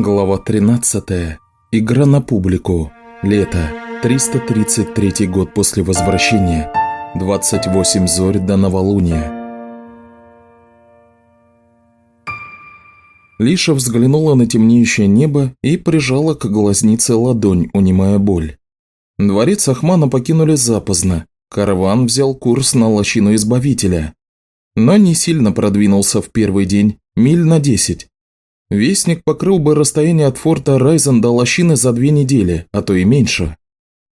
Глава 13. Игра на публику. Лето. 333 год после возвращения. 28 зорь до новолуния. Лиша взглянула на темнеющее небо и прижала к глазнице ладонь, унимая боль. Дворец Ахмана покинули запоздно. Караван взял курс на лощину Избавителя. Но не сильно продвинулся в первый день, миль на десять. Вестник покрыл бы расстояние от форта Райзен до лощины за две недели, а то и меньше.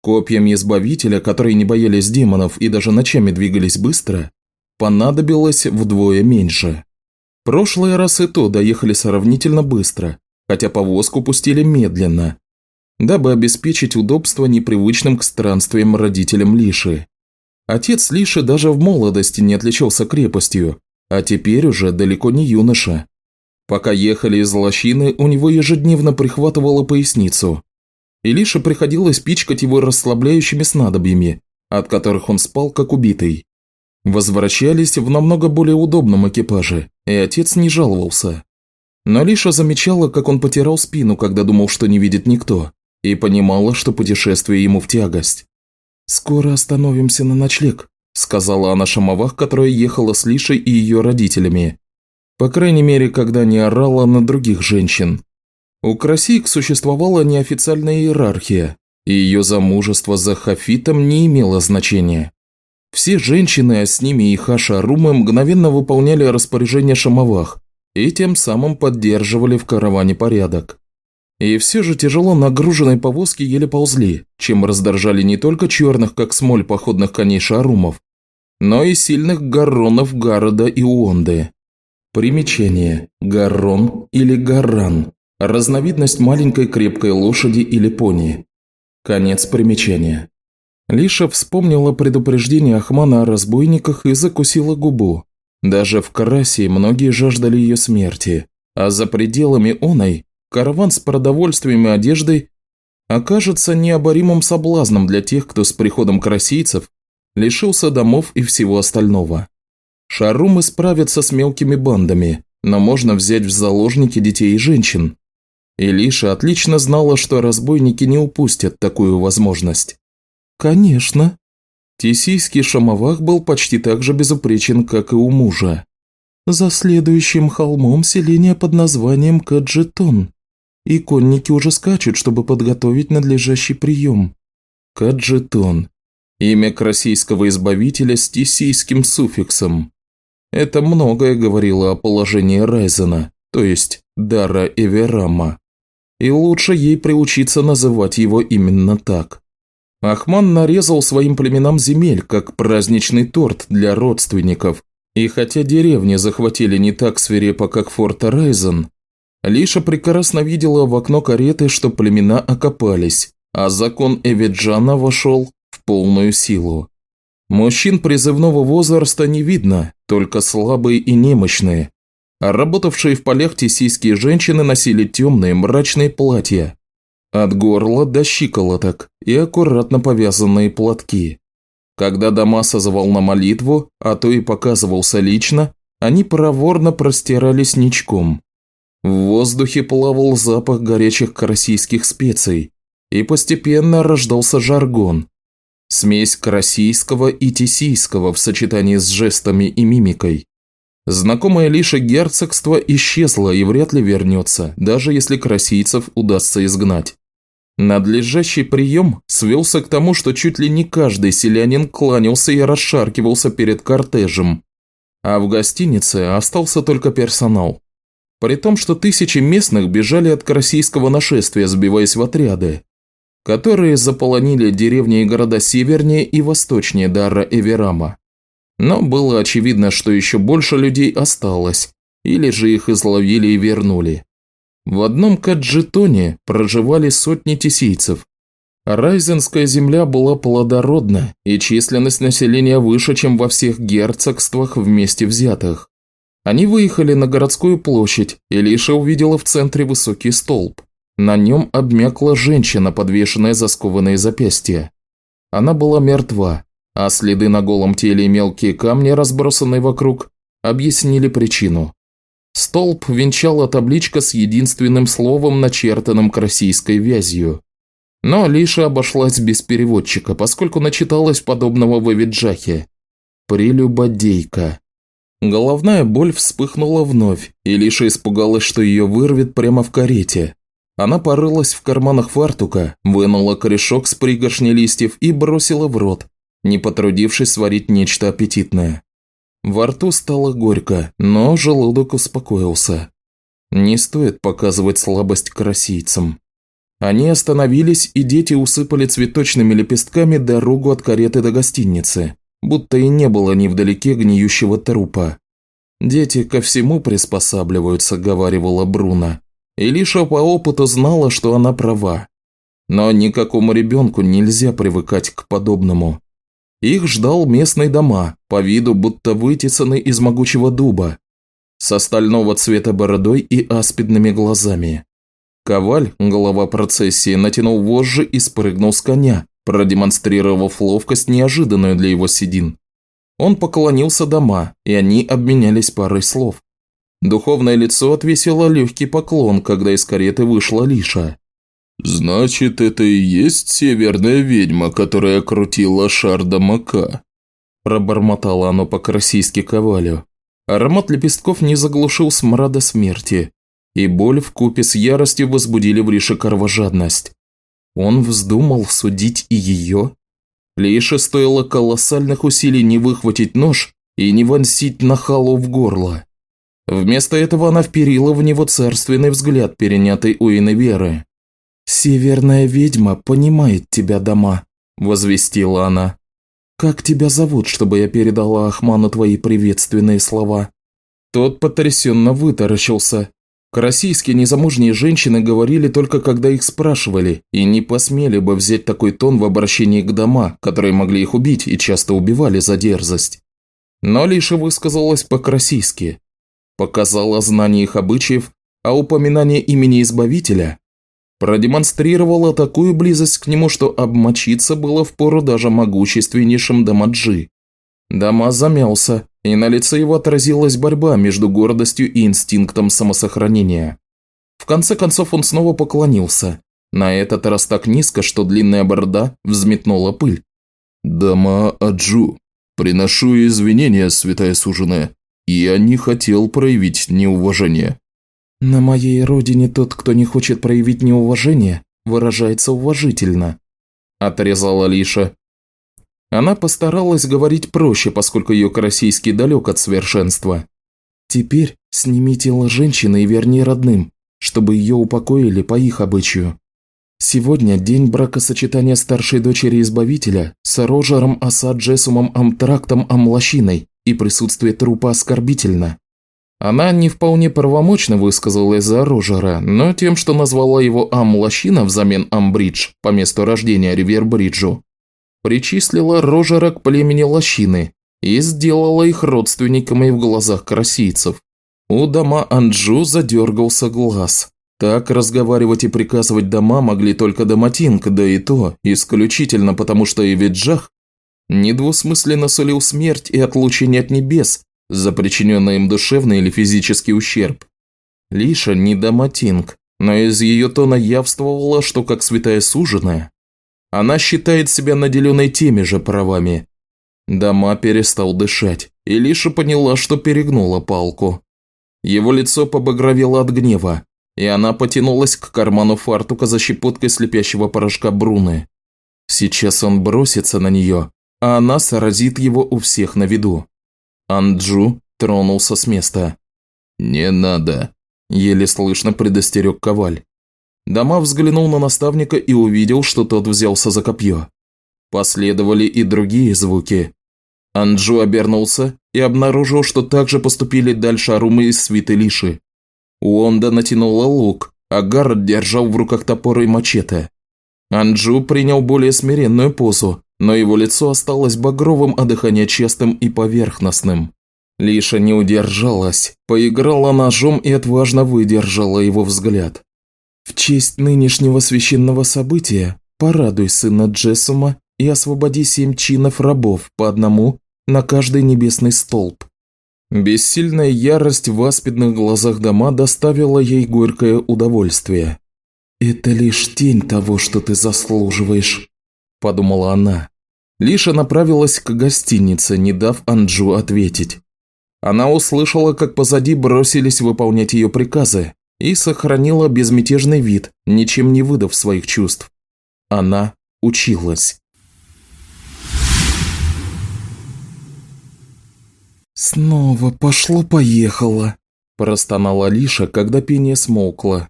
Копьям Избавителя, которые не боялись демонов и даже ночами двигались быстро, понадобилось вдвое меньше. Прошлый раз и то доехали сравнительно быстро, хотя повозку пустили медленно, дабы обеспечить удобство непривычным к странствиям родителям Лиши. Отец Лиши даже в молодости не отличался крепостью, а теперь уже далеко не юноша. Пока ехали из лощины, у него ежедневно прихватывало поясницу. И Лише приходилось пичкать его расслабляющими снадобьями, от которых он спал как убитый. Возвращались в намного более удобном экипаже, и отец не жаловался. Но Лиша замечала, как он потирал спину, когда думал, что не видит никто, и понимала, что путешествие ему в тягость. «Скоро остановимся на ночлег», – сказала она Шамовах, которая ехала с Лишей и ее родителями. По крайней мере, когда не орала на других женщин. У Красик существовала неофициальная иерархия, и ее замужество за Хафитом не имело значения. Все женщины, а с ними и Хаша Румы, мгновенно выполняли распоряжение Шамовах и тем самым поддерживали в караване порядок. И все же тяжело нагруженной повозки еле ползли, чем раздражали не только черных, как смоль походных коней шарумов, но и сильных гарронов Гарода и Уонды. Примечание. Гаррон или гарран. Разновидность маленькой крепкой лошади или пони. Конец примечания. Лиша вспомнила предупреждение Ахмана о разбойниках и закусила губу. Даже в Карасе многие жаждали ее смерти, а за пределами оной караван с продовольствием и одеждой окажется необоримым соблазном для тех, кто с приходом карасийцев лишился домов и всего остального. Шарумы справятся с мелкими бандами, но можно взять в заложники детей и женщин. Илиша отлично знала, что разбойники не упустят такую возможность. «Конечно». Тисийский шамовах был почти так же безупречен, как и у мужа. «За следующим холмом селение под названием Каджетон. И конники уже скачут, чтобы подготовить надлежащий прием». Каджетон. Имя красийского избавителя с тисийским суффиксом. Это многое говорило о положении Райзена, то есть Дара Эверама. И лучше ей приучиться называть его именно так. Ахман нарезал своим племенам земель, как праздничный торт для родственников, и хотя деревни захватили не так свирепо, как форт Райзен, Лиша прекрасно видела в окно кареты, что племена окопались, а закон Эвиджана вошел в полную силу. Мужчин призывного возраста не видно, только слабые и немощные. А работавшие в полях тесийские женщины носили темные мрачные платья. От горла до щиколоток и аккуратно повязанные платки. Когда Дамас созывал на молитву, а то и показывался лично, они проворно простирались ничком. В воздухе плавал запах горячих карасийских специй, и постепенно рождался жаргон, Смесь карасийского и тесийского в сочетании с жестами и мимикой. Знакомое лишь герцогство исчезло и вряд ли вернется, даже если карасийцев удастся изгнать. Надлежащий прием свелся к тому, что чуть ли не каждый селянин кланялся и расшаркивался перед кортежем, а в гостинице остался только персонал. При том, что тысячи местных бежали от карасийского нашествия, сбиваясь в отряды, которые заполонили деревни и города севернее и восточнее Дара Эверама. Но было очевидно, что еще больше людей осталось, или же их изловили и вернули. В одном Каджитоне проживали сотни тесийцев. Райзенская земля была плодородна, и численность населения выше, чем во всех герцогствах вместе взятых. Они выехали на городскую площадь, и Лиша увидела в центре высокий столб. На нем обмякла женщина, подвешенная за скованные запястья. Она была мертва, а следы на голом теле и мелкие камни, разбросанные вокруг, объяснили причину. Столб венчала табличка с единственным словом, начертанным красийской вязью. Но Лиша обошлась без переводчика, поскольку начиталась подобного в Эвиджахе. Прелюбодейка. Головная боль вспыхнула вновь, и Лиша испугалась, что ее вырвет прямо в карете. Она порылась в карманах фартука, вынула корешок с пригоршней листьев и бросила в рот, не потрудившись сварить нечто аппетитное. Во рту стало горько, но желудок успокоился. Не стоит показывать слабость красийцам. Они остановились, и дети усыпали цветочными лепестками дорогу от кареты до гостиницы, будто и не было невдалеке гниющего трупа. «Дети ко всему приспосабливаются», – говаривала Бруно. И Лиша по опыту знала, что она права. Но никакому ребенку нельзя привыкать к подобному. Их ждал местный дома, по виду будто вытесанный из могучего дуба, с стального цвета бородой и аспидными глазами. Коваль, голова процессии, натянул вожжи и спрыгнул с коня, продемонстрировав ловкость, неожиданную для его седин. Он поклонился дома, и они обменялись парой слов. Духовное лицо отвесило легкий поклон, когда из кареты вышла Лиша. «Значит, это и есть северная ведьма, которая крутила шарда мака?» Пробормотало оно по-красийски ковалю. Аромат лепестков не заглушил смрада смерти, и боль в купе с яростью возбудили в Лише кровожадность. Он вздумал судить и ее? Лише стоило колоссальных усилий не выхватить нож и не вонсить нахалу в горло. Вместо этого она вперила в него царственный взгляд, перенятый у Иневеры. «Северная ведьма понимает тебя, дома», – возвестила она. «Как тебя зовут, чтобы я передала Ахману твои приветственные слова?» Тот потрясенно вытаращился. Российские незамужние женщины говорили только когда их спрашивали, и не посмели бы взять такой тон в обращении к дома, которые могли их убить и часто убивали за дерзость. Но Лиша высказалась по-красийски. Показала знание их обычаев, а упоминание имени Избавителя продемонстрировала такую близость к нему, что обмочиться было впору даже могущественнейшим Дамаджи. Дама замялся, и на лице его отразилась борьба между гордостью и инстинктом самосохранения. В конце концов он снова поклонился, на этот раз так низко, что длинная борода взметнула пыль. «Дама Аджу, приношу извинения, святая суженая. Я не хотел проявить неуважение. «На моей родине тот, кто не хочет проявить неуважение, выражается уважительно», – отрезала Лиша. Она постаралась говорить проще, поскольку ее российский далек от совершенства. «Теперь сними тело женщины и верни родным, чтобы ее упокоили по их обычаю. Сегодня день бракосочетания старшей дочери Избавителя с Рожером Асад Джесумом Амтрактом Амлащиной, и присутствие трупа оскорбительно. Она не вполне правомочно высказалась за Рожера, но тем, что назвала его Ам-Лощина взамен Амбридж по месту рождения Ривербриджу, причислила Рожера к племени Лощины и сделала их родственниками в глазах красийцев. У дома Анджу задергался глаз. Так разговаривать и приказывать дома могли только Даматинг, да и то исключительно потому, что Эвиджах недвусмысленно сулил смерть и отлучение от небес, за причиненный им душевный или физический ущерб. Лиша не Даматинг, но из ее тона явствовало, что как святая суженая, она считает себя наделенной теми же правами. Дама перестал дышать, и Лиша поняла, что перегнула палку. Его лицо побагровело от гнева, и она потянулась к карману фартука за щепоткой слепящего порошка Бруны. Сейчас он бросится на нее, а она сразит его у всех на виду. Анджу тронулся с места. «Не надо», – еле слышно предостерег Коваль. Дома взглянул на наставника и увидел, что тот взялся за копье. Последовали и другие звуки. Анджу обернулся и обнаружил, что также поступили дальше Арумы из свиты Лиши. Уонда натянула лук, а Гаррет держал в руках топор и мачете. Анджу принял более смиренную позу, но его лицо осталось багровым, а дыхание частым и поверхностным. Лиша не удержалась, поиграла ножом и отважно выдержала его взгляд. «В честь нынешнего священного события порадуй сына Джессума и освободи семь чинов рабов по одному на каждый небесный столб. Бессильная ярость в аспидных глазах дома доставила ей горькое удовольствие. «Это лишь тень того, что ты заслуживаешь», – подумала она. Лиша направилась к гостинице, не дав Анджу ответить. Она услышала, как позади бросились выполнять ее приказы, и сохранила безмятежный вид, ничем не выдав своих чувств. Она училась. «Снова пошло-поехало», – простонала Лиша, когда пение смолкло.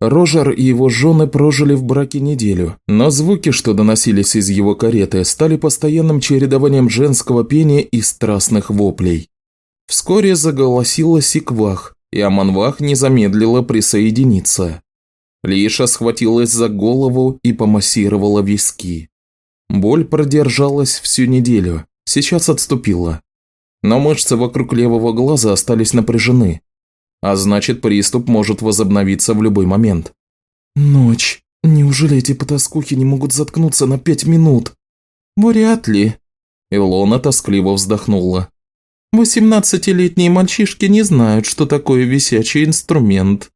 Рожер и его жены прожили в браке неделю, но звуки, что доносились из его кареты, стали постоянным чередованием женского пения и страстных воплей. Вскоре заголосила Сиквах, и Аманвах не замедлила присоединиться. Лиша схватилась за голову и помассировала виски. Боль продержалась всю неделю, сейчас отступила но мышцы вокруг левого глаза остались напряжены, а значит приступ может возобновиться в любой момент. «Ночь. Неужели эти потаскухи не могут заткнуться на пять минут?» «Вряд ли», – Илона тоскливо вздохнула. «Восемнадцатилетние мальчишки не знают, что такое висячий инструмент.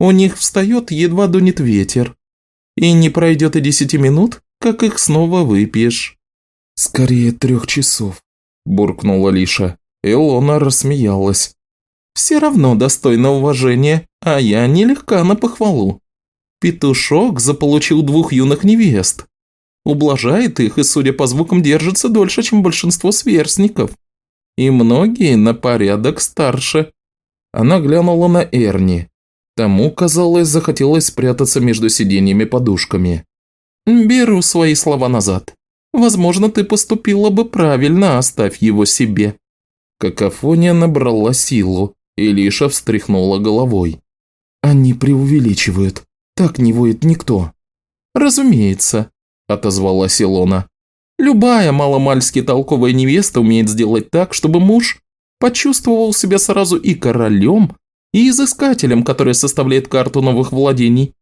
У них встает, едва дунет ветер. И не пройдет и десяти минут, как их снова выпьешь». «Скорее трех часов», буркнула Лиша. Илона рассмеялась. «Все равно достойно уважения, а я нелегка на похвалу. Петушок заполучил двух юных невест. Ублажает их и, судя по звукам, держится дольше, чем большинство сверстников. И многие на порядок старше». Она глянула на Эрни. Тому, казалось, захотелось спрятаться между сиденьями подушками. «Беру свои слова назад. Возможно, ты поступила бы правильно, оставь его себе». Какофония набрала силу, и Лиша встряхнула головой. «Они преувеличивают. Так не воет никто». «Разумеется», – отозвалась Илона. «Любая маломальски толковая невеста умеет сделать так, чтобы муж почувствовал себя сразу и королем, и изыскателем, который составляет карту новых владений».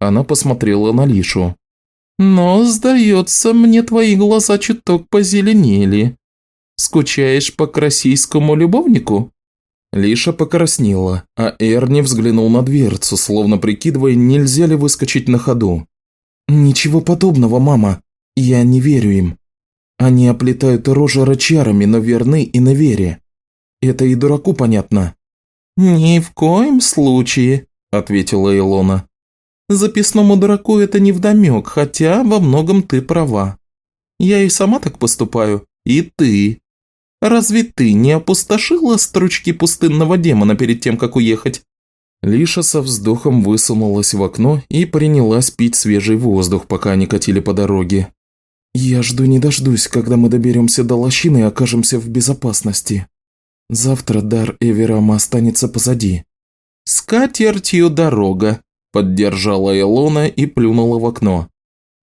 Она посмотрела на Лишу. Но, сдается мне, твои глаза чуток позеленели. Скучаешь по российскому любовнику?» Лиша покраснела, а Эрни взглянул на дверцу, словно прикидывая, нельзя ли выскочить на ходу. «Ничего подобного, мама. Я не верю им. Они оплетают рожи чарами, но верны и на вере. Это и дураку понятно». «Ни в коем случае», – ответила Илона. Записному дураку это невдомек, хотя во многом ты права. Я и сама так поступаю, и ты. Разве ты не опустошила стручки пустынного демона перед тем, как уехать?» Лиша со вздохом высунулась в окно и принялась пить свежий воздух, пока они катили по дороге. «Я жду не дождусь, когда мы доберемся до лощины и окажемся в безопасности. Завтра дар Эверама останется позади». «С катертью дорога», Поддержала Элона и плюнула в окно.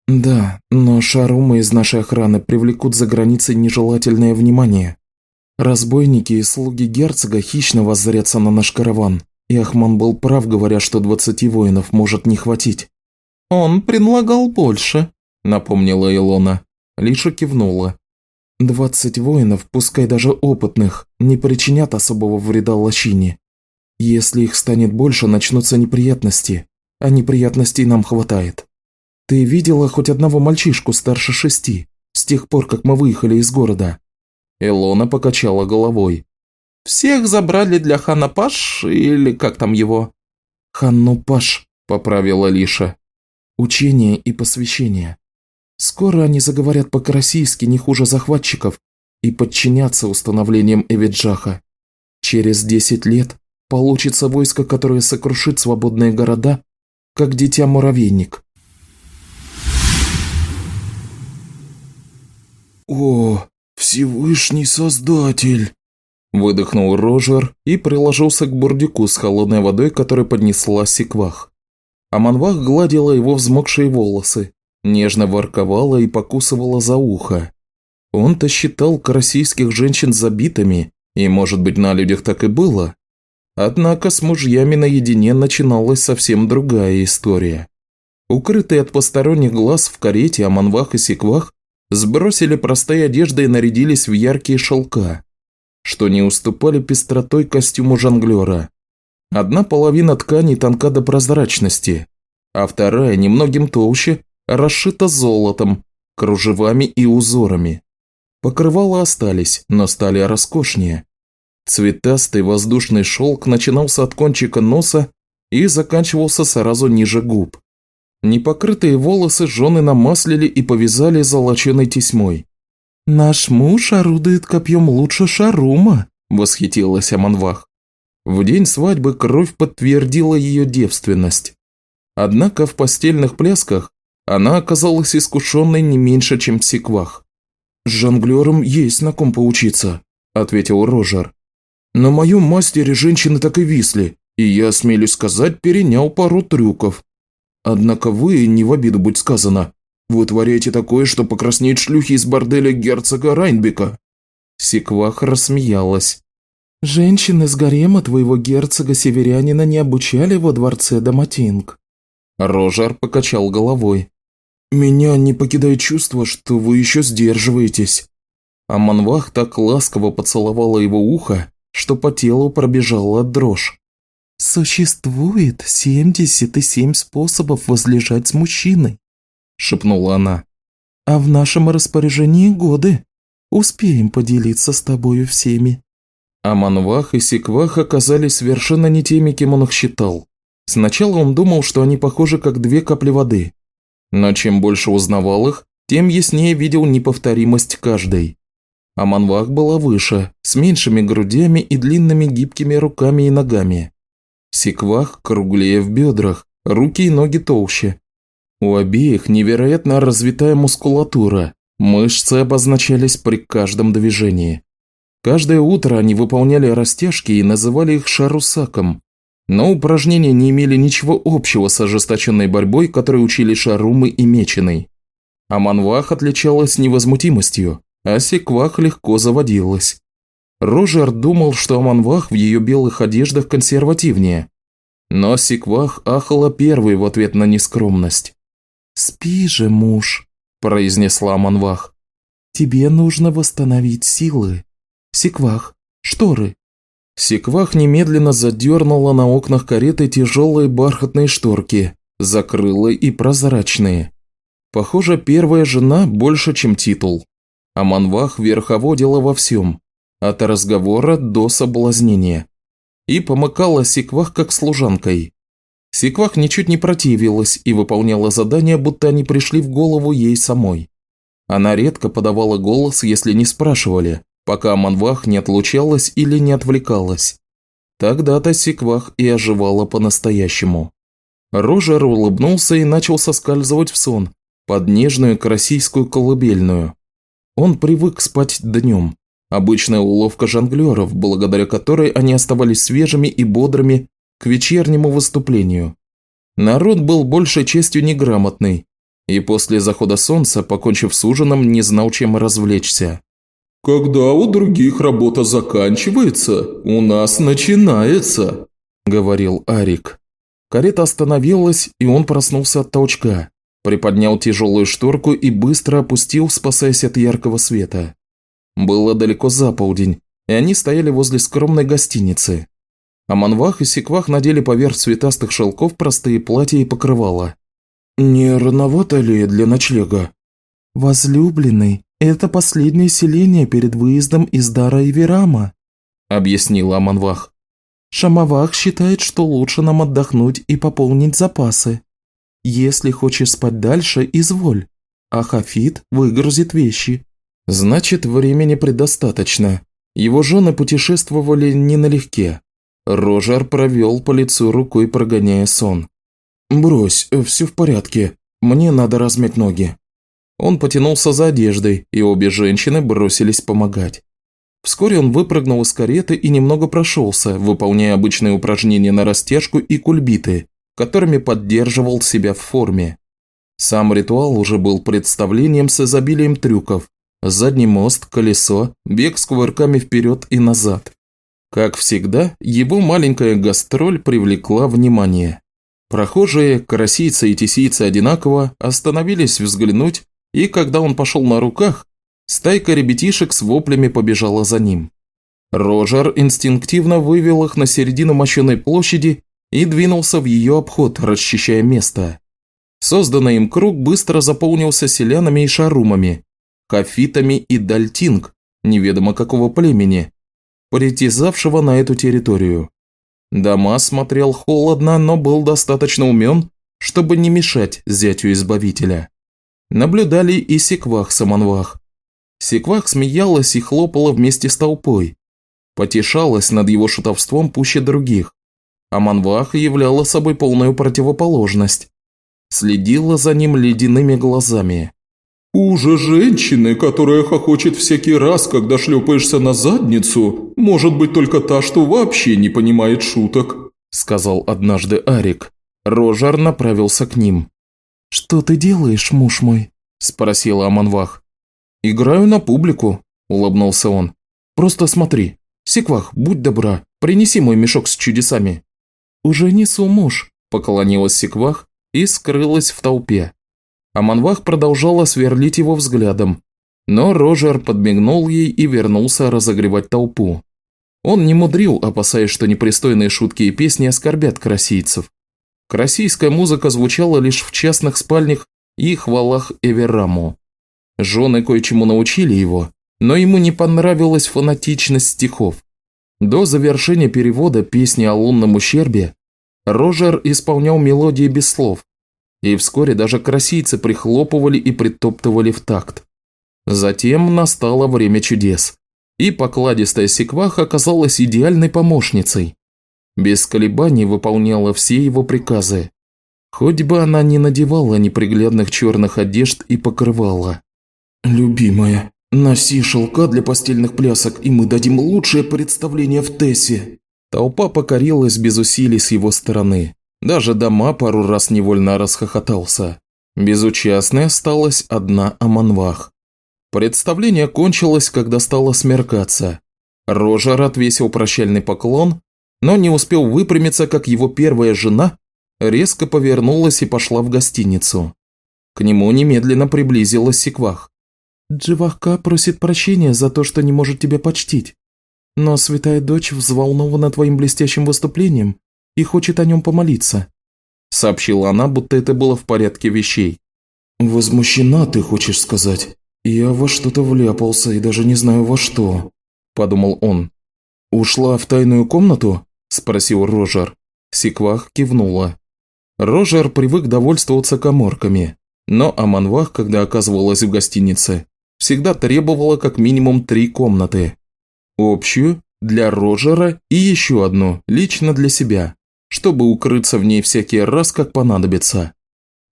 «Да, но шарумы из нашей охраны привлекут за границей нежелательное внимание. Разбойники и слуги герцога хищно воззрятся на наш караван, и Ахман был прав, говоря, что двадцати воинов может не хватить». «Он предлагал больше», – напомнила Илона. Лиша кивнула. «Двадцать воинов, пускай даже опытных, не причинят особого вреда лощине. Если их станет больше, начнутся неприятности а неприятностей нам хватает. Ты видела хоть одного мальчишку старше шести, с тех пор, как мы выехали из города?» Элона покачала головой. «Всех забрали для Хана Паш, или как там его?» «Ханну Паш», – поправила Лиша. «Учение и посвящение. Скоро они заговорят по-карасийски не хуже захватчиков и подчинятся установлениям Эвиджаха. Через десять лет получится войско, которое сокрушит свободные города как дитя-муравейник. «О, Всевышний Создатель!» Выдохнул Рожер и приложился к бурдику с холодной водой, которой поднесла секвах. Аманвах гладила его взмокшие волосы, нежно ворковала и покусывала за ухо. Он-то считал карасийских женщин забитыми, и, может быть, на людях так и было, Однако с мужьями наедине начиналась совсем другая история. Укрытые от посторонних глаз в карете, аманвах и секвах сбросили простые одежды и нарядились в яркие шелка. что не уступали пестротой костюму жонглера. Одна половина ткани тонка до прозрачности, а вторая немногим толще, расшита золотом, кружевами и узорами. Покрывала остались, но стали роскошнее. Цветастый воздушный шелк начинался от кончика носа и заканчивался сразу ниже губ. Непокрытые волосы жены намаслили и повязали золоченой тесьмой. «Наш муж орудует копьем лучше Шарума», – восхитилась Аманвах. В день свадьбы кровь подтвердила ее девственность. Однако в постельных плясках она оказалась искушенной не меньше, чем в секвах. «С жонглером есть на ком поучиться», – ответил Рожер. «На моем мастере женщины так и висли, и я, осмелюсь сказать, перенял пару трюков. Однако вы, не в обиду будь сказано, вытворяете такое, что покраснеют шлюхи из борделя герцога Райнбека». Секвах рассмеялась. «Женщины с гарема твоего герцога-северянина не обучали во дворце Даматинг». Рожар покачал головой. «Меня не покидает чувство, что вы еще сдерживаетесь». А Манвах так ласково поцеловала его ухо, что по телу пробежала дрожь. «Существует 77 способов возлежать с мужчиной», – шепнула она. «А в нашем распоряжении годы. Успеем поделиться с тобою всеми». А Манвах и Секвах оказались совершенно не теми, кем он их считал. Сначала он думал, что они похожи как две капли воды. Но чем больше узнавал их, тем яснее видел неповторимость каждой. А Манвах была выше, с меньшими грудями и длинными гибкими руками и ногами. Секвах круглее в бедрах, руки и ноги толще. У обеих невероятно развитая мускулатура, мышцы обозначались при каждом движении. Каждое утро они выполняли растяжки и называли их шарусаком. Но упражнения не имели ничего общего с ожесточенной борьбой, которой учили Шарумы и Меченый. А Манвах отличалась невозмутимостью, а Секвах легко заводилась. Рожер думал, что Аманвах в ее белых одеждах консервативнее. Но Сиквах ахала первой в ответ на нескромность. «Спи же, муж», – произнесла Аманвах. «Тебе нужно восстановить силы. Сиквах, шторы». Секвах немедленно задернула на окнах кареты тяжелые бархатные шторки, закрыла и прозрачные. Похоже, первая жена больше, чем титул. Аманвах верховодила во всем, от разговора до соблазнения. И помыкала Секвах как служанкой. Секвах ничуть не противилась и выполняла задания, будто они пришли в голову ей самой. Она редко подавала голос, если не спрашивали, пока Манвах не отлучалась или не отвлекалась. Тогда-то Секвах и оживала по-настоящему. Рожер улыбнулся и начал соскальзывать в сон, под нежную карасийскую колыбельную. Он привык спать днем, Обычная уловка жонглеров, благодаря которой они оставались свежими и бодрыми к вечернему выступлению. Народ был большей частью неграмотный, и после захода солнца, покончив с ужином, не знал, чем развлечься. «Когда у других работа заканчивается, у нас начинается», – говорил Арик. Карета остановилась, и он проснулся от толчка, приподнял тяжелую шторку и быстро опустил, спасаясь от яркого света. Было далеко за полдень, и они стояли возле скромной гостиницы. А Манвах и Секвах надели поверх цветастых шелков простые платья и покрывала. «Не рановато ли для ночлега?» «Возлюбленный, это последнее селение перед выездом из Дара и Верама», – объяснила Аманвах. «Шамавах считает, что лучше нам отдохнуть и пополнить запасы. Если хочешь спать дальше, изволь, а Хафит выгрузит вещи. Значит, времени предостаточно. Его жены путешествовали не налегке. Рожар провел по лицу рукой, прогоняя сон. «Брось, все в порядке. Мне надо размять ноги». Он потянулся за одеждой, и обе женщины бросились помогать. Вскоре он выпрыгнул из кареты и немного прошелся, выполняя обычные упражнения на растяжку и кульбиты, которыми поддерживал себя в форме. Сам ритуал уже был представлением с изобилием трюков, Задний мост, колесо, бег с кувырками вперед и назад. Как всегда, его маленькая гастроль привлекла внимание. Прохожие, карасийцы и тесийцы одинаково, остановились взглянуть, и когда он пошел на руках, стайка ребятишек с воплями побежала за ним. Рожер инстинктивно вывел их на середину мощенной площади и двинулся в ее обход, расчищая место. Созданный им круг быстро заполнился селянами и шарумами, хафитами и дальтинг, неведомо какого племени, притязавшего на эту территорию. Дамас смотрел холодно, но был достаточно умен, чтобы не мешать зятю Избавителя. Наблюдали и Секвах Саманвах. Секвах смеялась и хлопала вместе с толпой. Потешалась над его шутовством пуще других. А Манвах являла собой полную противоположность. Следила за ним ледяными глазами. «Уже женщины, которая хохочет всякий раз, когда шлепаешься на задницу, может быть только та, что вообще не понимает шуток», – сказал однажды Арик. Рожар направился к ним. «Что ты делаешь, муж мой?» – спросила Аманвах. «Играю на публику», – улыбнулся он. «Просто смотри. Секвах, будь добра, принеси мой мешок с чудесами». «Уже несу, муж», – поклонилась Секвах и скрылась в толпе. Аманвах продолжала сверлить его взглядом, но Рожер подмигнул ей и вернулся разогревать толпу. Он не мудрил, опасаясь, что непристойные шутки и песни оскорбят красийцев. Красийская музыка звучала лишь в частных спальнях и хвалах Эвераму. Жены кое-чему научили его, но ему не понравилась фанатичность стихов. До завершения перевода песни о лунном ущербе Рожер исполнял мелодии без слов, и вскоре даже красийцы прихлопывали и притоптывали в такт. Затем настало время чудес, и покладистая секваха оказалась идеальной помощницей. Без колебаний выполняла все его приказы. Хоть бы она не надевала неприглядных черных одежд и покрывала. «Любимая, носи шелка для постельных плясок, и мы дадим лучшее представление в Тессе». Толпа покорилась без усилий с его стороны. Даже дома пару раз невольно расхохотался. Безучастной осталась одна Аманвах. Представление кончилось, когда стало смеркаться. Рожер отвесил прощальный поклон, но не успел выпрямиться, как его первая жена резко повернулась и пошла в гостиницу. К нему немедленно приблизилась Секвах. «Дживахка просит прощения за то, что не может тебя почтить. Но святая дочь взволнована твоим блестящим выступлением и хочет о нем помолиться», – сообщила она, будто это было в порядке вещей. «Возмущена, ты хочешь сказать? Я во что-то вляпался и даже не знаю во что», – подумал он. «Ушла в тайную комнату?» – спросил Рожер. Секвах кивнула. Рожер привык довольствоваться коморками, но Аманвах, когда оказывалась в гостинице, всегда требовала как минимум три комнаты. Общую, для Рожера и еще одну, лично для себя чтобы укрыться в ней всякий раз, как понадобится.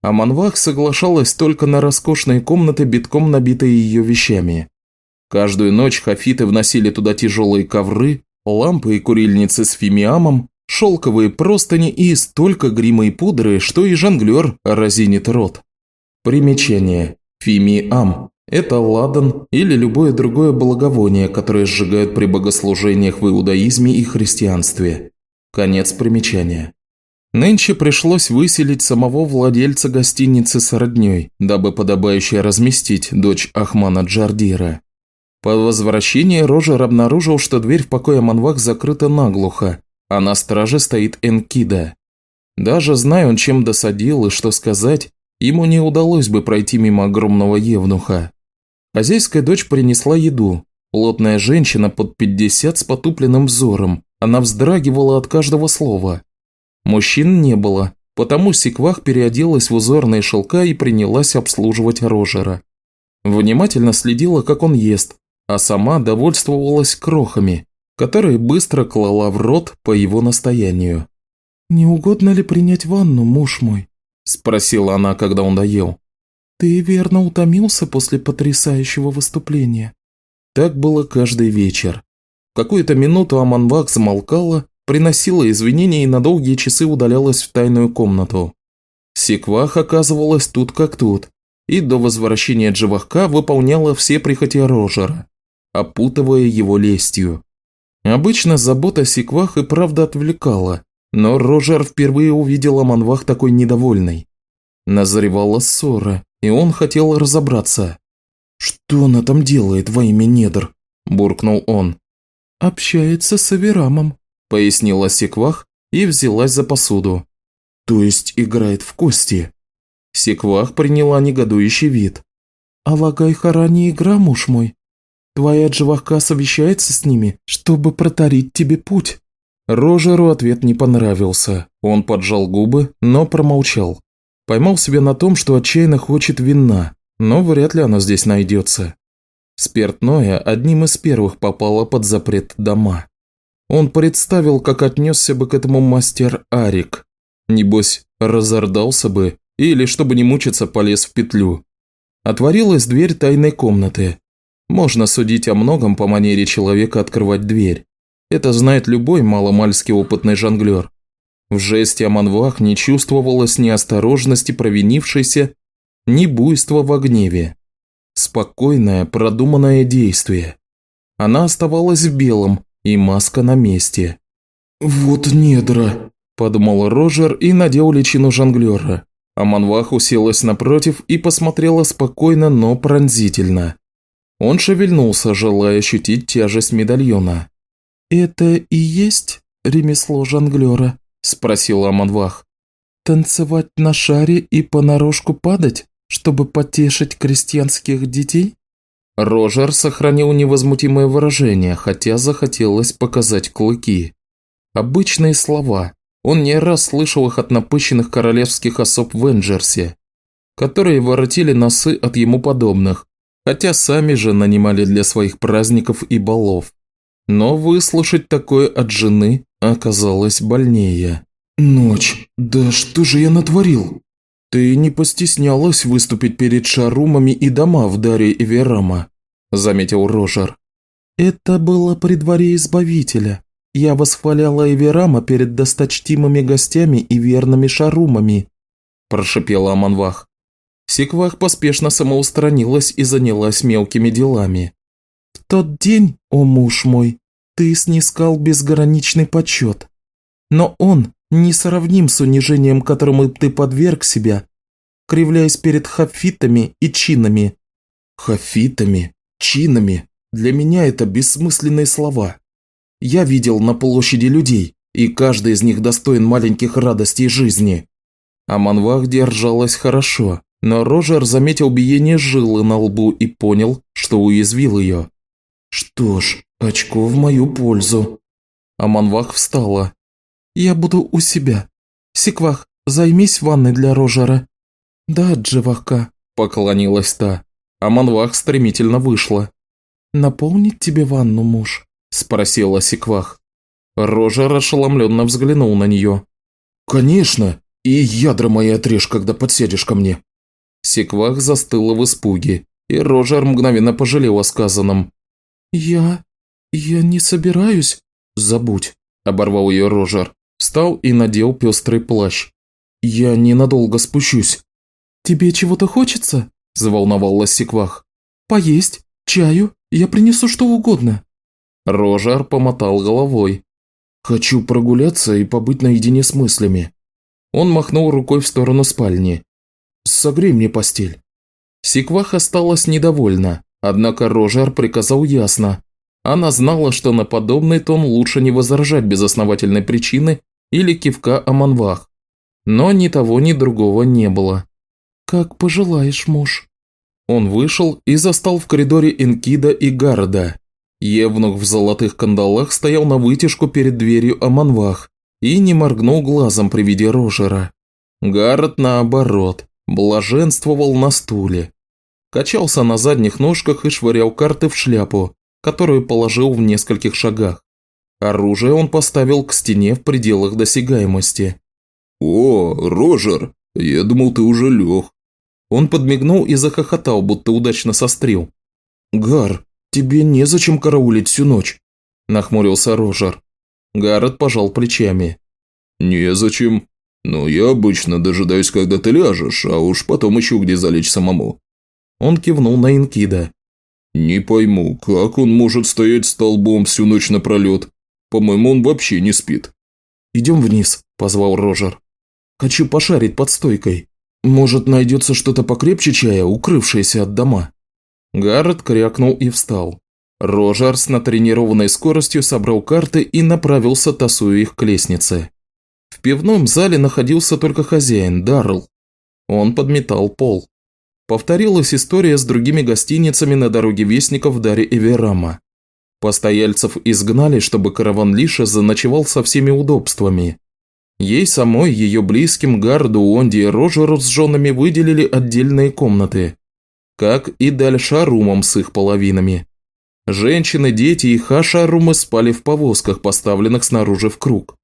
А Манвах соглашалась только на роскошные комнаты, битком набитые ее вещами. Каждую ночь хафиты вносили туда тяжелые ковры, лампы и курильницы с фимиамом, шелковые простыни и столько грима и пудры, что и жонглер разинит рот. Примечание. Фимиам – это ладан или любое другое благовоние, которое сжигают при богослужениях в иудаизме и христианстве. Конец примечания. Нынче пришлось выселить самого владельца гостиницы с родней, дабы подобающе разместить дочь Ахмана Джардира. По возвращении Рожер обнаружил, что дверь в покое Манвах закрыта наглухо, а на страже стоит Энкида. Даже зная он, чем досадил и что сказать, ему не удалось бы пройти мимо огромного евнуха. Хозяйская дочь принесла еду. Плотная женщина под 50 с потупленным взором, она вздрагивала от каждого слова. Мужчин не было, потому Секвах переоделась в узорные шелка и принялась обслуживать Рожера. Внимательно следила, как он ест, а сама довольствовалась крохами, которые быстро клала в рот по его настоянию. «Не угодно ли принять ванну, муж мой?» – спросила она, когда он доел. «Ты верно утомился после потрясающего выступления?» Так было каждый вечер. Какую-то минуту Аманвак замолкала, приносила извинения и на долгие часы удалялась в тайную комнату. Секвах оказывалась тут как тут, и до возвращения Дживахка выполняла все прихоти Рожера, опутывая его лестью. Обычно забота Секвах и правда отвлекала, но Рожер впервые увидел Аманвах такой недовольной. Назревала ссора, и он хотел разобраться. «Что она там делает во имя недр?» – буркнул он. «Общается с Аверамом», – пояснила Секвах и взялась за посуду. «То есть играет в кости?» Секвах приняла негодующий вид. «Алагай-хара не игра, муж мой. Твоя Джавахка совещается с ними, чтобы протарить тебе путь». Рожеру ответ не понравился. Он поджал губы, но промолчал. Поймал себя на том, что отчаянно хочет вина, но вряд ли оно здесь найдется. Спиртное одним из первых попало под запрет дома. Он представил, как отнесся бы к этому мастер Арик. Небось, разордался бы, или, чтобы не мучиться, полез в петлю. Отворилась дверь тайной комнаты. Можно судить о многом по манере человека открывать дверь. Это знает любой маломальски опытный жонглер. В жесте Аманвах не чувствовалось ни осторожности провинившейся, ни буйства в гневе. Спокойное, продуманное действие. Она оставалась в белом, и маска на месте. «Вот недра», – подумал Рожер и надел личину жонглера. Аманвах уселась напротив и посмотрела спокойно, но пронзительно. Он шевельнулся, желая ощутить тяжесть медальона. «Это и есть ремесло жонглера?» – спросила Аманвах. «Танцевать на шаре и понарошку падать, чтобы потешить крестьянских детей?» Рожер сохранил невозмутимое выражение, хотя захотелось показать клыки. Обычные слова. Он не раз слышал их от напыщенных королевских особ в Энджерсе, которые воротили носы от ему подобных, хотя сами же нанимали для своих праздников и балов. Но выслушать такое от жены оказалось больнее. «Ночь, да что же я натворил?» «Ты не постеснялась выступить перед шарумами и дома в даре Эверама», – заметил Рожер. «Это было при дворе Избавителя. Я восхваляла Эверама перед досточтимыми гостями и верными шарумами», – прошипела Аманвах. Сиквах поспешно самоустранилась и занялась мелкими делами. «В тот день, о муж мой, ты снискал безграничный почет. Но он несравним с унижением, которому ты подверг себя, кривляясь перед хафитами и чинами». «Хафитами? Чинами? Для меня это бессмысленные слова. Я видел на площади людей, и каждый из них достоин маленьких радостей жизни». Аманвах держалась хорошо, но Рожер заметил биение жилы на лбу и понял, что уязвил ее. «Что ж, очко в мою пользу». Аманвах встала. «Я буду у себя. Секвах, займись ванной для Рожера». «Да, Джавака», – поклонилась та. Аманвах стремительно вышла. «Наполнить тебе ванну, муж?» – спросила Секвах. Рожер ошеломленно взглянул на нее. «Конечно, и ядра мои отрежь, когда подсядешь ко мне». Секвах застыла в испуге, и Рожер мгновенно пожалел о сказанном. «Я... я не собираюсь...» «Забудь», – оборвал ее Рожер. Встал и надел пестрый плащ. «Я ненадолго спущусь». «Тебе чего-то хочется?» – заволновалась Секвах. «Поесть? Чаю? Я принесу что угодно». Рожар помотал головой. «Хочу прогуляться и побыть наедине с мыслями». Он махнул рукой в сторону спальни. «Согрей мне постель». Секвах осталась недовольна, однако Рожар приказал ясно. Она знала, что на подобный тон лучше не возражать без основательной причины или кивка Аманвах. Но ни того, ни другого не было. «Как пожелаешь, муж». Он вышел и застал в коридоре Энкида и Гарда. Евнух в золотых кандалах стоял на вытяжку перед дверью Аманвах и не моргнул глазом при виде Рожера. Гард, наоборот, блаженствовал на стуле. Качался на задних ножках и швырял карты в шляпу, которую положил в нескольких шагах. Оружие он поставил к стене в пределах досягаемости. «О, Рожер, я думал, ты уже лег». Он подмигнул и захохотал, будто удачно сострил. «Гар, тебе незачем караулить всю ночь», – нахмурился Рожер. Гаррет пожал плечами. «Незачем. Но я обычно дожидаюсь, когда ты ляжешь, а уж потом ищу, где залечь самому». Он кивнул на Инкида. «Не пойму, как он может стоять столбом всю ночь напролет? По-моему, он вообще не спит». «Идем вниз», – позвал Рожер. «Хочу пошарить под стойкой». Может, найдется что-то покрепче чая, укрывшееся от дома?» Гаррет крякнул и встал. Рожер с натренированной скоростью собрал карты и направился, тасуя их к лестнице. В пивном зале находился только хозяин, Даррелл. Он подметал пол. Повторилась история с другими гостиницами на дороге Вестников в Даре Эверама. Постояльцев изгнали, чтобы караван Лиша заночевал со всеми удобствами. Ей самой, ее близким, Гарду, Онди и Рожеру с женами выделили отдельные комнаты. Как и Дальшарумам с их половинами. Женщины, дети и Хашарумы спали в повозках, поставленных снаружи в круг.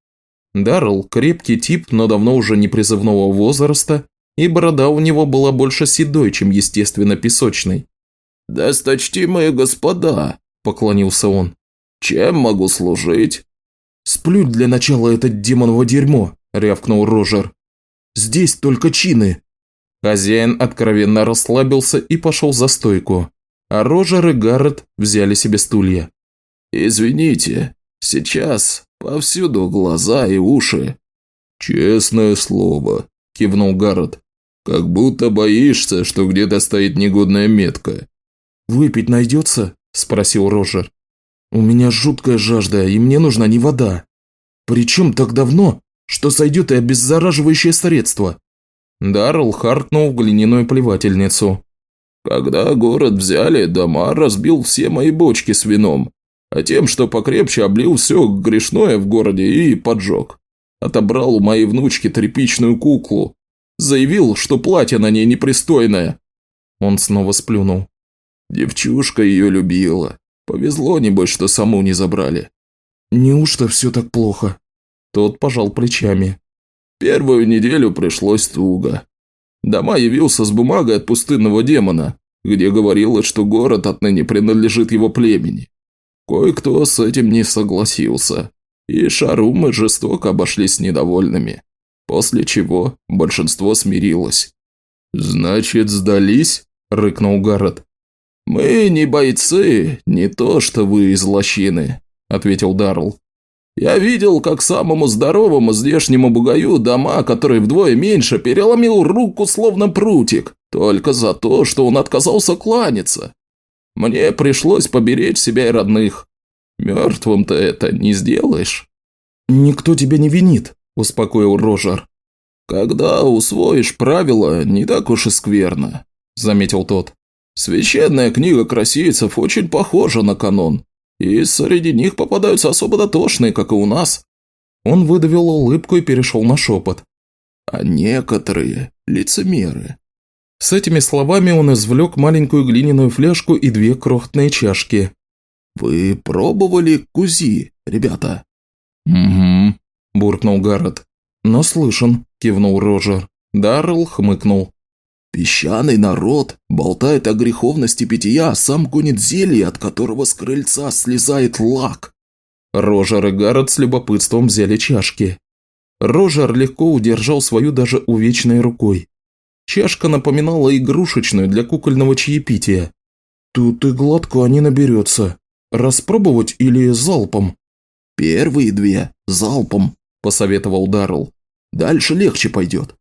Даррелл – крепкий тип, но давно уже не призывного возраста, и борода у него была больше седой, чем естественно песочной. «Досточтимые господа», – поклонился он, – «чем могу служить?» «Сплють для начала это демоново дерьмо», – рявкнул Рожер. «Здесь только чины». Хозяин откровенно расслабился и пошел за стойку а Рожер и Гаррет взяли себе стулья. «Извините, сейчас повсюду глаза и уши». «Честное слово», – кивнул Гаррет. «Как будто боишься, что где-то стоит негодная метка». «Выпить найдется?» – спросил Рожер. «У меня жуткая жажда, и мне нужна не вода. Причем так давно, что сойдет и обеззараживающее средство». Даррелл харкнул глиняную плевательницу. Когда город взяли, Дамар разбил все мои бочки с вином, а тем, что покрепче, облил все грешное в городе и поджег. Отобрал у моей внучки тряпичную куклу. Заявил, что платье на ней непристойное. Он снова сплюнул. Девчушка ее любила. Повезло, небось, что саму не забрали. Неужто все так плохо? Тот пожал плечами. Первую неделю пришлось туго. Дома явился с бумагой от пустынного демона, где говорилось, что город отныне принадлежит его племени. Кое-кто с этим не согласился, и шарумы жестоко обошлись недовольными, после чего большинство смирилось. «Значит, сдались?» – рыкнул Гаррет. «Мы не бойцы, не то что вы из лощины», – ответил Даррелл. Я видел, как самому здоровому здешнему бугаю дома, который вдвое меньше, переломил руку словно прутик, только за то, что он отказался кланяться. Мне пришлось поберечь себя и родных. Мертвым-то это не сделаешь». «Никто тебя не винит», – успокоил Рожер. «Когда усвоишь правила, не так уж и скверно», – заметил тот. «Священная книга красийцев очень похожа на канон. И среди них попадаются особо дотошные, как и у нас». Он выдавил улыбку и перешел на шепот. «А некоторые – лицемеры». С этими словами он извлек маленькую глиняную фляжку и две крохотные чашки. «Вы пробовали кузи, ребята?» «Угу», – буркнул Гаррет. «Наслышан», – кивнул Рожер. Даррелл хмыкнул. Песчаный народ болтает о греховности питья, а сам гонит зелье, от которого с крыльца слезает лак. Рожер и Гаррет с любопытством взяли чашки. Рожер легко удержал свою даже увечной рукой. Чашка напоминала игрушечную для кукольного чаепития. «Тут и гладко не наберется. Распробовать или залпом?» «Первые две – залпом», – посоветовал Даррелл. «Дальше легче пойдет».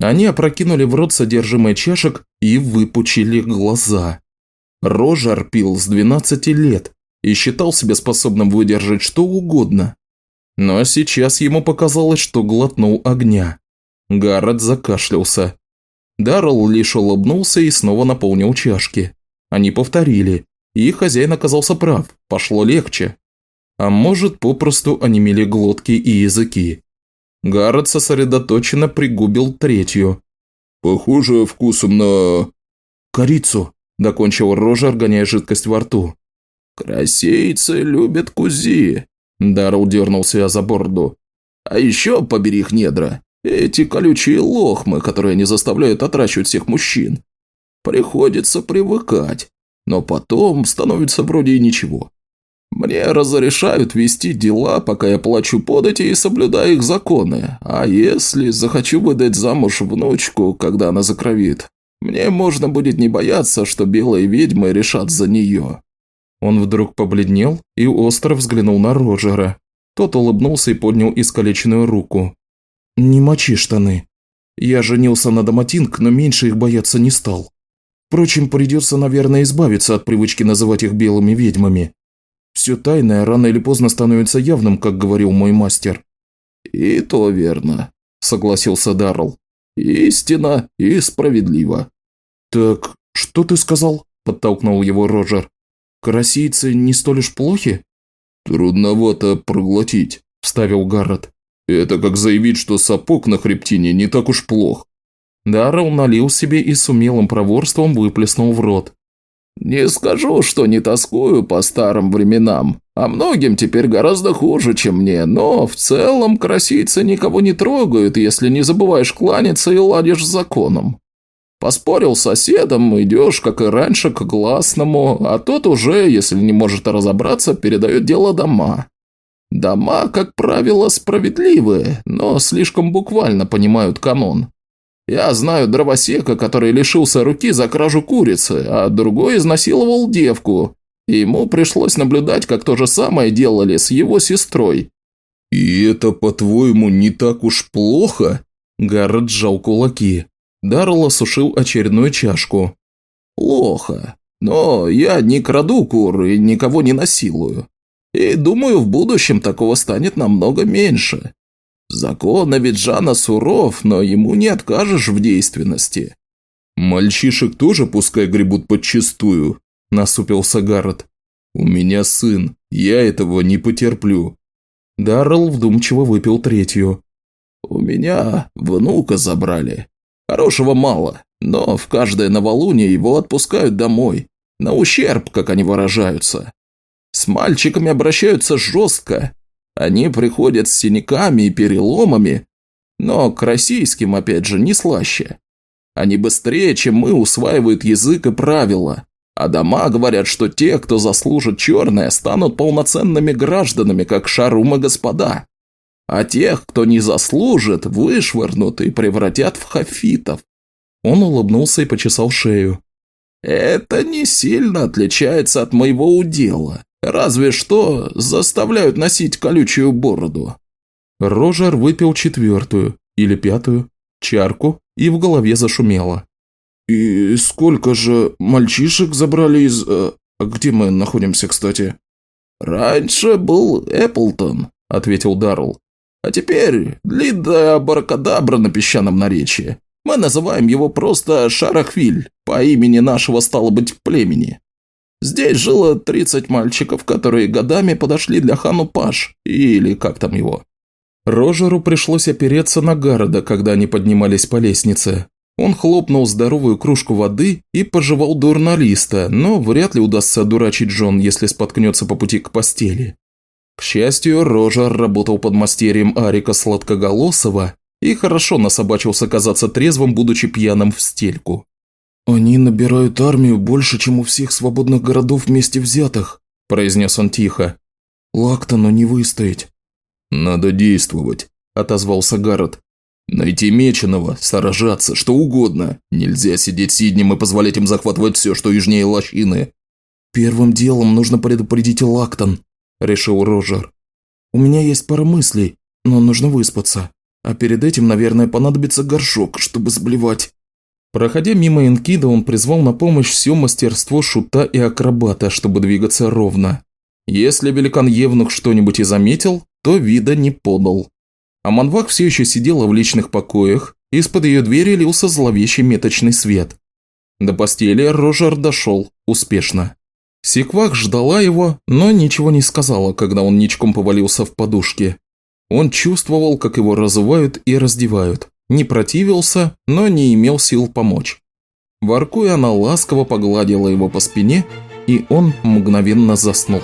Они опрокинули в рот содержимое чашек и выпучили глаза. Рожар пил с 12 лет и считал себя способным выдержать что угодно. Но сейчас ему показалось, что глотнул огня. Гаррет закашлялся. Даррелл лишь улыбнулся и снова наполнил чашки. Они повторили, и хозяин оказался прав, пошло легче. А может, попросту онемели глотки и языки. Гаррет сосредоточенно пригубил третью. «Похоже вкусом на...» «Корицу», – докончил Рожер, гоняя жидкость во рту. «Красейцы любят кузи», – Даррелл дернул себя за бороду. «А еще, побери их недра, эти колючие лохмы, которые не заставляют отращивать всех мужчин. Приходится привыкать, но потом становится вроде и ничего. Мне разрешают вести дела, пока я плачу подати и соблюдаю их законы. А если захочу выдать замуж внучку, когда она закровит, мне можно будет не бояться, что белые ведьмы решат за нее». Он вдруг побледнел и остро взглянул на Роджера. Тот улыбнулся и поднял искалеченную руку. «Не мочи штаны. Я женился на Доматинг, но меньше их бояться не стал». Впрочем, придется, наверное, избавиться от привычки называть их белыми ведьмами. Все тайное рано или поздно становится явным, как говорил мой мастер. «И то верно», – согласился Даррелл. «Истина и справедливо». «Так, что ты сказал?» – подтолкнул его Роджер. «Карасийцы не столь уж плохи?» «Трудновато проглотить», – вставил Гаррет. «Это как заявить, что сапог на хребтине не так уж плох». Даррелл налил себе и с умелым проворством выплеснул в рот. «Не скажу, что не тоскую по старым временам, а многим теперь гораздо хуже, чем мне, но в целом красийцы никого не трогают, если не забываешь кланяться и ладишь с законом. Поспорил с соседом, идешь, как и раньше, к гласному, а тот уже, если не может разобраться, передает дело дома. Дома, как правило, справедливые, но слишком буквально понимают канон. Я знаю дровосека, который лишился руки за кражу курицы, а другой изнасиловал девку. И ему пришлось наблюдать, как то же самое делали с его сестрой. «И это, по-твоему, не так уж плохо?» Гаррет сжал кулаки. Даррелл осушил очередную чашку. «Плохо. Но я не краду кур и никого не насилую. И думаю, в будущем такого станет намного меньше. Закон Авиджана суров, но ему не откажешь в действенности. Мальчишек тоже пускай гребут подчистую, насупился Гаррет. У меня сын, я этого не потерплю. Даррелл вдумчиво выпил третью. У меня внука забрали. Хорошего мало, но в каждое новолуние его отпускают домой. На ущерб, как они выражаются. С мальчиками обращаются жестко, они приходят с синяками и переломами, но к российским, опять же, не слаще. Они быстрее, чем мы, усваивают язык и правила. А дома говорят, что те, кто заслужит черное, станут полноценными гражданами, как шарумы господа. А тех, кто не заслужит, вышвырнут и превратят в хафитов. Он улыбнулся и почесал шею. Это не сильно отличается от моего удела. Разве что заставляют носить колючую бороду. Рожер выпил четвертую или пятую чарку и в голове зашумело. «И сколько же мальчишек забрали из... Э, где мы находимся, кстати?» «Раньше был Эпплтон», — ответил Даррелл. «А теперь длинная баракадабра на песчаном наречии. Мы называем его просто Шарахвиль, по имени нашего, стало быть, племени. Здесь жило 30 мальчиков, которые годами подошли для хану Паш, или как там его. Рожеру пришлось опереться на Гарода, когда они поднимались по лестнице. Он хлопнул здоровую кружку воды и пожевал дурналиста, но вряд ли удастся одурачить Джон, если споткнется по пути к постели. К счастью, Рожер работал под мастерием Арика Сладкоголосова и хорошо насобачился казаться трезвым, будучи пьяным в стельку. «Они набирают армию больше, чем у всех свободных городов вместе взятых», – произнес он тихо. «Лактону не выстоять». «Надо действовать», – отозвался Гаррет. «Найти меченого, сражаться, что угодно. Нельзя сидеть сиднем и позволять им захватывать все, что южнее лощины». «Первым делом нужно предупредить Лактон», – решил Рожер. «У меня есть пара мыслей, но нужно выспаться. А перед этим, наверное, понадобится горшок, чтобы сблевать». Проходя мимо Энкида, он призвал на помощь все мастерство шута и акробата, чтобы двигаться ровно. Если великан Евнух что-нибудь и заметил, то вида не подал. А Манвак все еще сидела в личных покоях, из-под ее двери лился зловещий меточный свет. До постели Рожер дошел успешно. Секвах ждала его, но ничего не сказала, когда он ничком повалился в подушке. Он чувствовал, как его разувают и раздевают не противился, но не имел сил помочь. Воркуя, она ласково погладила его по спине, и он мгновенно заснул.